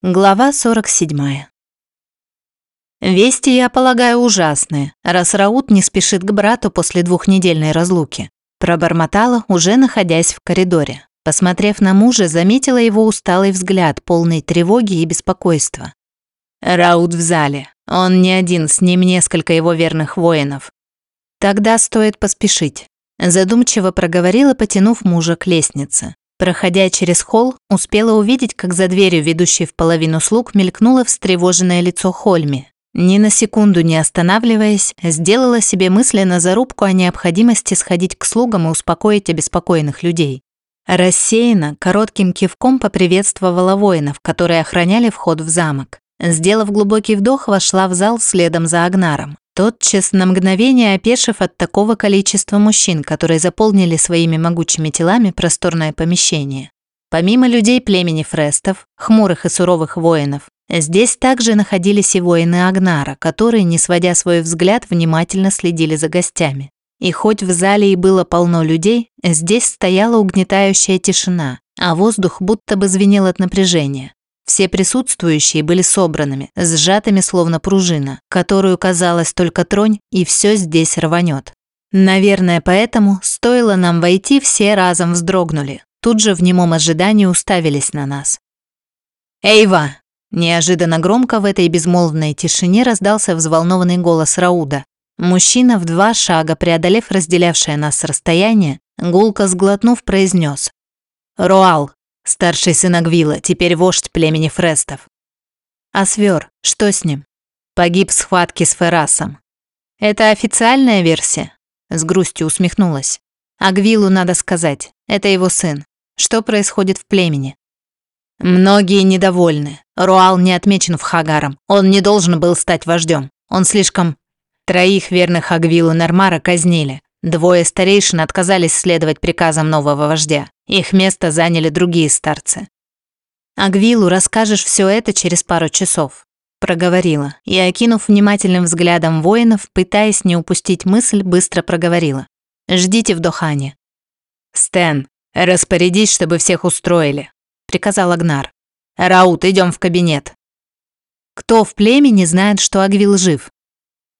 Глава 47. Вести, я полагаю, ужасные, раз Раут не спешит к брату после двухнедельной разлуки. Пробормотала, уже находясь в коридоре. Посмотрев на мужа, заметила его усталый взгляд, полный тревоги и беспокойства. Раут в зале. Он не один, с ним несколько его верных воинов. Тогда стоит поспешить. Задумчиво проговорила, потянув мужа к лестнице. Проходя через холл, успела увидеть, как за дверью, ведущей в половину слуг, мелькнуло встревоженное лицо Хольми. Ни на секунду не останавливаясь, сделала себе мысленно зарубку о необходимости сходить к слугам и успокоить обеспокоенных людей. Рассеянно, коротким кивком поприветствовала воинов, которые охраняли вход в замок. Сделав глубокий вдох, вошла в зал следом за Агнаром. Тотчас на мгновение опешив от такого количества мужчин, которые заполнили своими могучими телами просторное помещение. Помимо людей племени фрестов, хмурых и суровых воинов, здесь также находились и воины Агнара, которые, не сводя свой взгляд, внимательно следили за гостями. И хоть в зале и было полно людей, здесь стояла угнетающая тишина, а воздух будто бы звенел от напряжения. Все присутствующие были собранными, сжатыми словно пружина, которую, казалось, только тронь, и все здесь рванет. Наверное, поэтому, стоило нам войти, все разом вздрогнули. Тут же в немом ожидании уставились на нас. «Эйва!» Неожиданно громко в этой безмолвной тишине раздался взволнованный голос Рауда. Мужчина в два шага, преодолев разделявшее нас расстояние, гулко сглотнув, произнес: «Роал, Старший сын Агвила, теперь вождь племени Фрестов. А Свер, что с ним? Погиб в схватке с Ферасом. Это официальная версия? С грустью усмехнулась. Агвилу надо сказать, это его сын. Что происходит в племени? Многие недовольны. Руал не отмечен в Хагаром. Он не должен был стать вождем. Он слишком... Троих верных Агвилу Нармара казнили. Двое старейшин отказались следовать приказам нового вождя. Их место заняли другие старцы. «Агвилу расскажешь все это через пару часов», – проговорила, и, окинув внимательным взглядом воинов, пытаясь не упустить мысль, быстро проговорила. «Ждите в Дохане». «Стэн, распорядись, чтобы всех устроили», – приказал Агнар. «Раут, идем в кабинет». «Кто в племени знает, что Агвил жив?»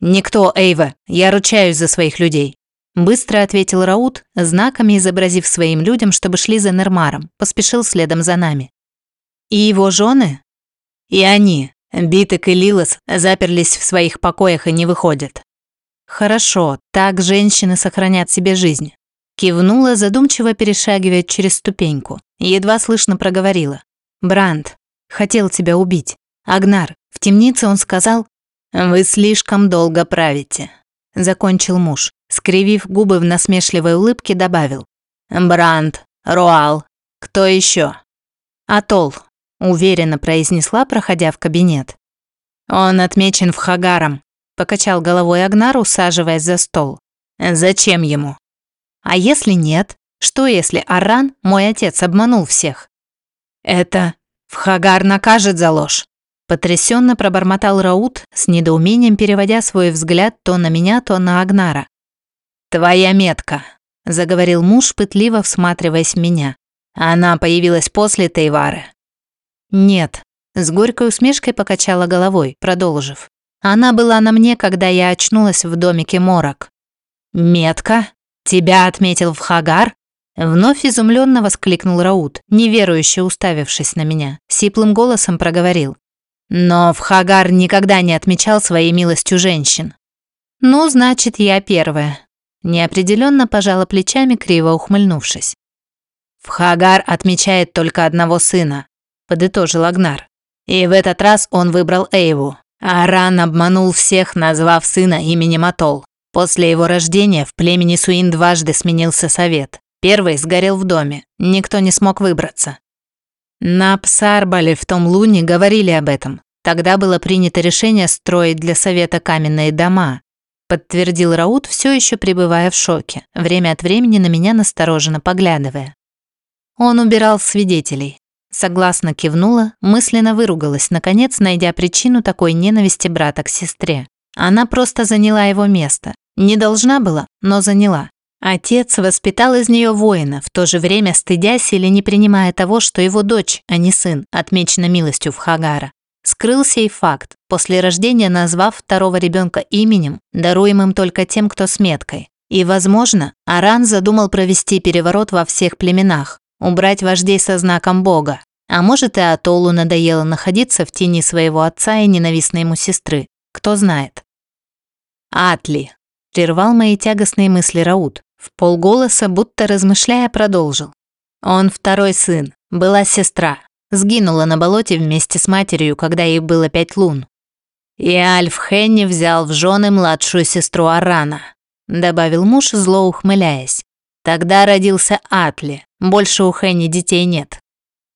«Никто, Эйва, я ручаюсь за своих людей». Быстро ответил Раут, знаками изобразив своим людям, чтобы шли за Нермаром, поспешил следом за нами. И его жены? И они, Биток и Лилос, заперлись в своих покоях и не выходят. Хорошо, так женщины сохранят себе жизнь. Кивнула, задумчиво перешагивая через ступеньку. Едва слышно проговорила. Бранд, хотел тебя убить. Агнар, в темнице он сказал, «Вы слишком долго правите», — закончил муж. Скривив губы в насмешливой улыбке, добавил. «Бранд, Руал, кто еще?» «Атол», — уверенно произнесла, проходя в кабинет. «Он отмечен в Хагаром», — покачал головой Агнар, усаживаясь за стол. «Зачем ему?» «А если нет? Что если Аран, мой отец, обманул всех?» «Это в Хагар накажет за ложь», — потрясенно пробормотал Раут, с недоумением переводя свой взгляд то на меня, то на Агнара. «Твоя метка», — заговорил муж, пытливо всматриваясь в меня. «Она появилась после Тейвары». «Нет», — с горькой усмешкой покачала головой, продолжив. «Она была на мне, когда я очнулась в домике Морок». «Метка? Тебя отметил в Хагар?» Вновь изумленно воскликнул Раут, неверующе уставившись на меня. Сиплым голосом проговорил. «Но в Хагар никогда не отмечал своей милостью женщин». «Ну, значит, я первая», Неопределенно пожала плечами, криво ухмыльнувшись. «В Хагар отмечает только одного сына», – подытожил Агнар. И в этот раз он выбрал Эйву. Аран обманул всех, назвав сына именем Атол. После его рождения в племени Суин дважды сменился совет. Первый сгорел в доме, никто не смог выбраться. На Псарбале в том луне говорили об этом. Тогда было принято решение строить для совета каменные дома, подтвердил Раут, все еще пребывая в шоке, время от времени на меня настороженно поглядывая. Он убирал свидетелей. Согласно кивнула, мысленно выругалась, наконец найдя причину такой ненависти брата к сестре. Она просто заняла его место. Не должна была, но заняла. Отец воспитал из нее воина, в то же время стыдясь или не принимая того, что его дочь, а не сын, отмечена милостью в Хагара. Скрылся и факт, после рождения назвав второго ребенка именем, даруемым только тем, кто с меткой. И, возможно, Аран задумал провести переворот во всех племенах, убрать вождей со знаком Бога. А может, и Атолу надоело находиться в тени своего отца и ненавистной ему сестры. Кто знает. «Атли», – прервал мои тягостные мысли Раут. В полголоса, будто размышляя, продолжил. Он второй сын, была сестра. Сгинула на болоте вместе с матерью, когда ей было пять лун. И Альф Хенни взял в жены младшую сестру Арана, добавил муж, зло ухмыляясь. Тогда родился Атли, больше у Хенни детей нет.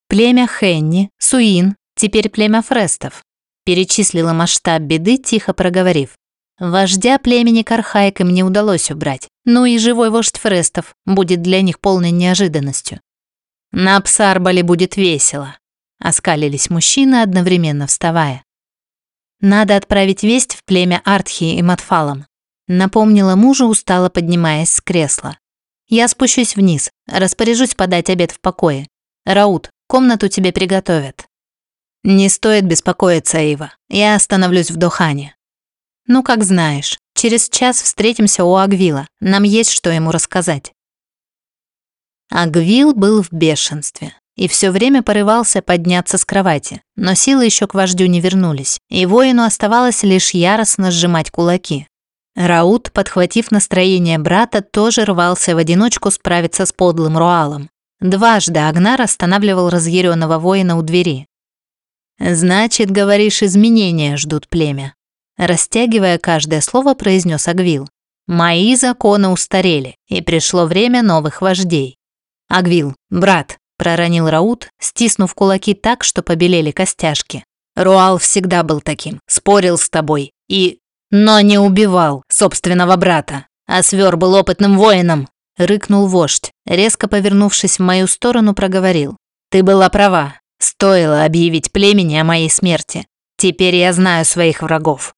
Племя Хенни, Суин, теперь племя Фрестов. Перечислила масштаб беды, тихо проговорив. Вождя племени Кархайк им не удалось убрать. Ну и живой вождь Фрестов будет для них полной неожиданностью. На Псарбале будет весело. Оскалились мужчины, одновременно вставая. Надо отправить весть в племя Артхи и Матфалом. Напомнила мужу, устало поднимаясь с кресла. Я спущусь вниз, распоряжусь подать обед в покое. Раут, комнату тебе приготовят. Не стоит беспокоиться, Ива. Я остановлюсь в Дохане. Ну, как знаешь. Через час встретимся у Агвила. Нам есть что ему рассказать. Агвил был в бешенстве и все время порывался подняться с кровати, но силы еще к вождю не вернулись, и воину оставалось лишь яростно сжимать кулаки. Раут, подхватив настроение брата, тоже рвался в одиночку справиться с подлым Руалом. Дважды Агнар останавливал разъяренного воина у двери. «Значит, говоришь, изменения ждут племя», Растягивая каждое слово, произнес Агвил. «Мои законы устарели, и пришло время новых вождей». «Агвил, брат», – проронил Раут, стиснув кулаки так, что побелели костяшки. «Руал всегда был таким, спорил с тобой и... но не убивал собственного брата. А Свер был опытным воином», – рыкнул вождь, резко повернувшись в мою сторону, проговорил. «Ты была права. Стоило объявить племени о моей смерти. Теперь я знаю своих врагов.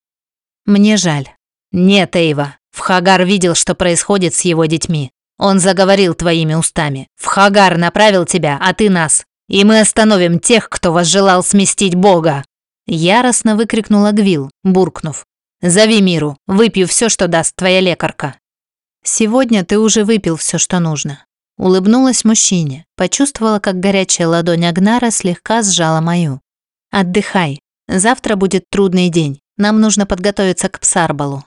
Мне жаль. Нет, Эйва. В Хагар видел, что происходит с его детьми. Он заговорил твоими устами. В Хагар направил тебя, а ты нас. И мы остановим тех, кто возжелал сместить Бога. Яростно выкрикнула Гвил, буркнув. «Зови миру, выпью все, что даст твоя лекарка». «Сегодня ты уже выпил все, что нужно». Улыбнулась мужчине, почувствовала, как горячая ладонь Агнара слегка сжала мою. «Отдыхай. Завтра будет трудный день. Нам нужно подготовиться к Псарбалу».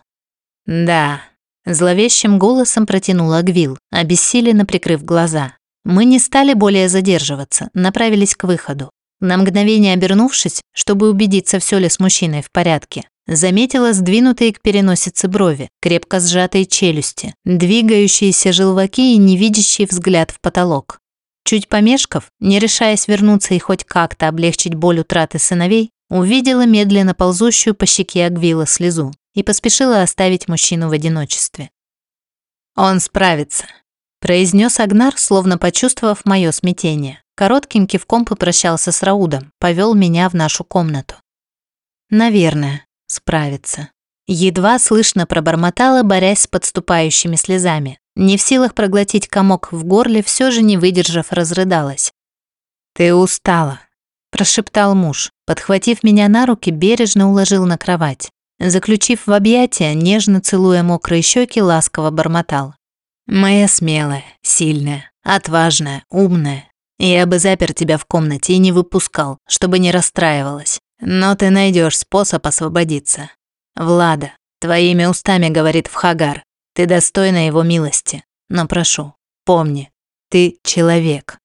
«Да», – зловещим голосом протянула Гвил, обессиленно прикрыв глаза. Мы не стали более задерживаться, направились к выходу. На мгновение обернувшись, чтобы убедиться, все ли с мужчиной в порядке, заметила сдвинутые к переносице брови, крепко сжатые челюсти, двигающиеся желваки и невидящий взгляд в потолок. Чуть помешков, не решаясь вернуться и хоть как-то облегчить боль утраты сыновей, Увидела медленно ползущую по щеке Агвила слезу и поспешила оставить мужчину в одиночестве. «Он справится», – произнес Агнар, словно почувствовав мое смятение. Коротким кивком попрощался с Раудом, повел меня в нашу комнату. «Наверное, справится». Едва слышно пробормотала, борясь с подступающими слезами. Не в силах проглотить комок в горле, все же не выдержав, разрыдалась. «Ты устала», прошептал муж, подхватив меня на руки, бережно уложил на кровать. Заключив в объятия, нежно целуя мокрые щеки, ласково бормотал. «Моя смелая, сильная, отважная, умная. Я бы запер тебя в комнате и не выпускал, чтобы не расстраивалась. Но ты найдешь способ освободиться. Влада, твоими устами говорит Вхагар. Ты достойна его милости. Но прошу, помни, ты человек,